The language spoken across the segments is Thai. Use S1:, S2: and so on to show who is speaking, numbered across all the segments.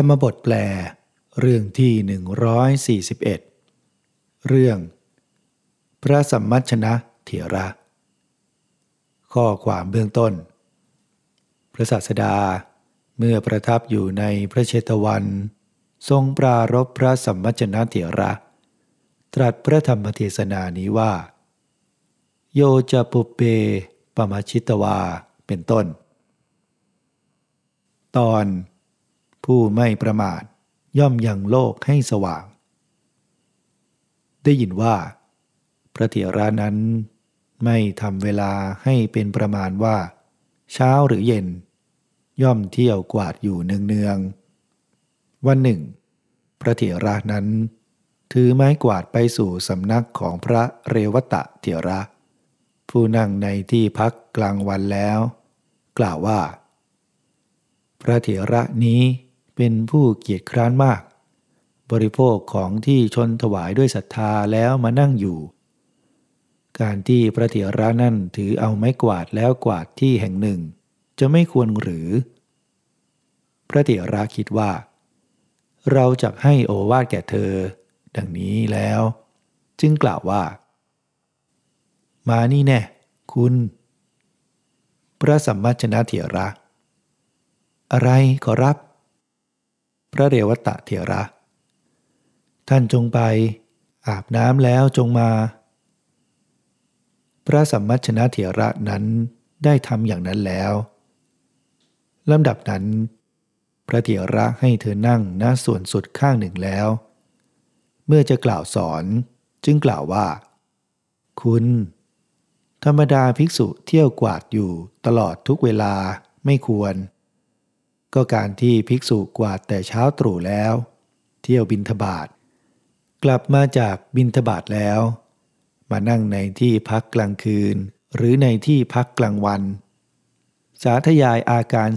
S1: ธรรมบทแปล เรื่องที่ 141 เรื่อง พระสัมมัชนะเถระ ข้อความเบื้องต้น พระศาสดาเมื่อประทับอยู่ในพระเชตวัน ทรงปรารบพระสัมมัชนะเถระ ตรัสพระธรรมเทศนานี้ว่า โยจะปุเปปมาชิตวาเป็นต้น ตอน ผู้ไม่ประมาทย่อมยังโลกให้สว่าง ได้ยินว่า พระเถระนั้นไม่ทำเวลาให้เป็นประมาณว่า เช้าหรือเย็น ย่อมเที่ยวกวาดอยู่เนืองๆวันหนึ่ง พระเถระนั้น ถือไม้กวาดไปสู่สำนักของพระเรวตะเถระ ผู้นั่งในที่พักกลางวันแล้ว กล่าวว่า พระเถระนี้ เป็นผู้เกียจคร้านมาก บริโภคของที่ชนถวายด้วยศรัทธาแล้วมานั่งอยู่ การที่พระเถระนั่นถือเอาไม้กวาดแล้วกวาดที่แห่งหนึ่ง จะไม่ควรหรือ พระเถระคิดว่า เราจะให้โอวาทแก่เธอ ดังนี้แล้ว จึงกล่าวว่า มานี่แน่คุณ พระสัมมาชนะเถระ อะไรขอรับ พระเรวตะเถระ ท่านจงไปอาบน้ำแล้วจงมา พระสัมมัชนะเถระนั้นได้ทำอย่างนั้นแล้วลำดับนั้น พระเถระให้เธอนั่งหน้าส่วนสุดข้างหนึ่งแล้ว เมื่อจะกล่าวสอนจึงกล่าวว่า คุณ ธรรมดาภิกษุเที่ยวกวาดอยู่ตลอดทุกเวลาไม่ควร ก็การที่ภิกษุกวาดแต่เช้าตรู่แล้ว เที่ยวบินทบาทกลับมาจากบินทบาทแล้ว มานั่งในที่พักกลางคืน หรือในที่พักกลางวัน สาธยายอาการ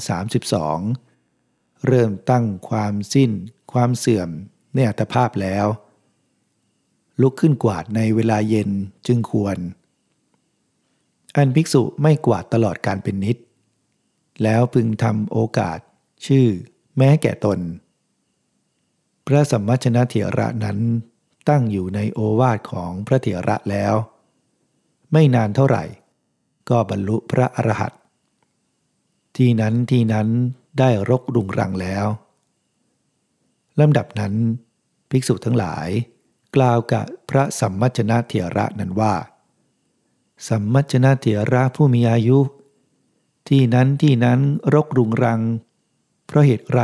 S1: 32 เริ่มตั้งความสิ้น ความเสื่อมในอัตภาพแล้ว ลุกขึ้นกวาดในเวลาเย็นจึงควร อันภิกษุไม่กวาดตลอดการเป็นนิด แล้วพึงทำโอกาส ชื่อแม้แก่ตน พระสัมมาชนะเถระนั้นตั้งอยู่ในโอวาทของพระเถระแล้ว ไม่นานเท่าไหร่ ก็บรรลุพระอรหันต์ที่นั้นที่นั้นได้รกรุงรังแล้วลำดับนั้น ภิกษุทั้งหลาย กล่าวกับพระสัมมัชนะเถระนั้นว่า สัมมัชนะเถระผู้มีอายุ ที่นั้นที่นั้นรกรุงรัง เพราะเหตุไร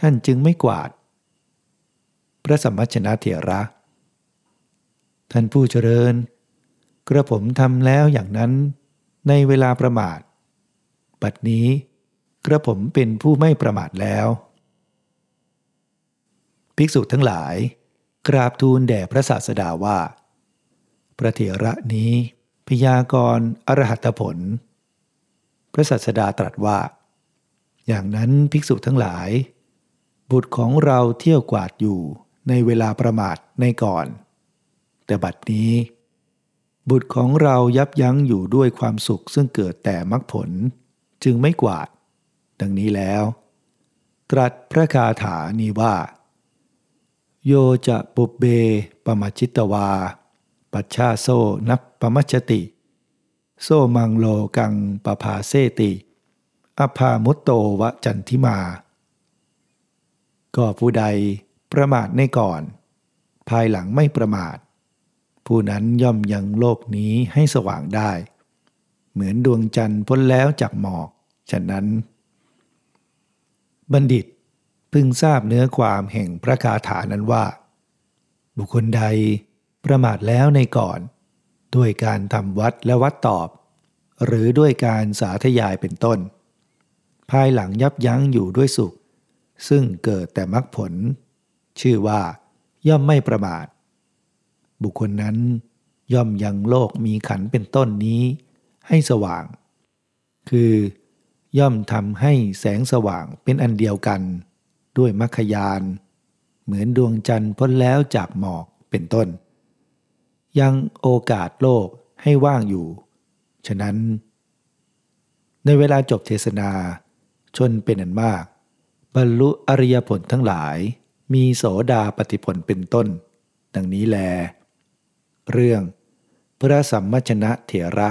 S1: ท่านจึงไม่กวาด พระสัมมาชนะเถระ ท่านผู้เจริญ กระผมทำแล้วอย่างนั้นในเวลาประมาท บัดนี้กระผมเป็นผู้ไม่ประมาทแล้ว ภิกษุทั้งหลาย กราบทูลแด่พระศาสดาว่า พระเถระนี้พยากรอรหัตผล พระศาสดาตรัสว่า อย่างนั้นภิกษุทั้งหลาย บุตรของเราเที่ยวกวาดอยู่ในเวลาประมาทในก่อน แต่บัดนี้ บุตรของเรายับยั้งอยู่ด้วยความสุขซึ่งเกิดแต่มรรคผล จึงไม่กวาด ดังนี้แล้ว ตรัสพระคาถานี้ว่า โยจะปุบเบปมาชิตวา ปัชชาโซนับปมัชติ โซมังโลกังปภาเซติ อภามุตโตวจันทิมา ก็ผู้ใดประมาทในก่อน ภายหลังไม่ประมาท ผู้นั้นย่อมยังโลกนี้ให้สว่างได้ เหมือนดวงจันทร์พ้นแล้วจากหมอก ฉะนั้น บัณฑิตพึงทราบเนื้อความแห่งพระคาถานั้นว่า บุคคลใดประมาทแล้วในก่อน ด้วยการทำวัดและวัดตอบ หรือด้วยการสาธยายเป็นต้น ภายหลังยับยั้งอยู่ด้วยสุข ซึ่งเกิดแต่มรรคผล ชื่อว่า ย่อมไม่ประมาท บุคคลนั้น ย่อมยังโลกมีขันเป็นต้นนี้ ให้สว่าง คือย่อมทำให้แสงสว่างเป็นอันเดียวกัน ด้วยมรรคยาน เหมือนดวงจันทร์พ้นแล้วจากหมอกเป็นต้น ยังโอกาสโลกให้ว่างอยู่ ฉะนั้น ในเวลาจบเทศนา ชนเป็นอันมาก บรรลุอริยผลทั้งหลาย มีโสดาปฏิผลเป็นต้น ดังนี้แล เรื่อง พระสัมมชนะเถระ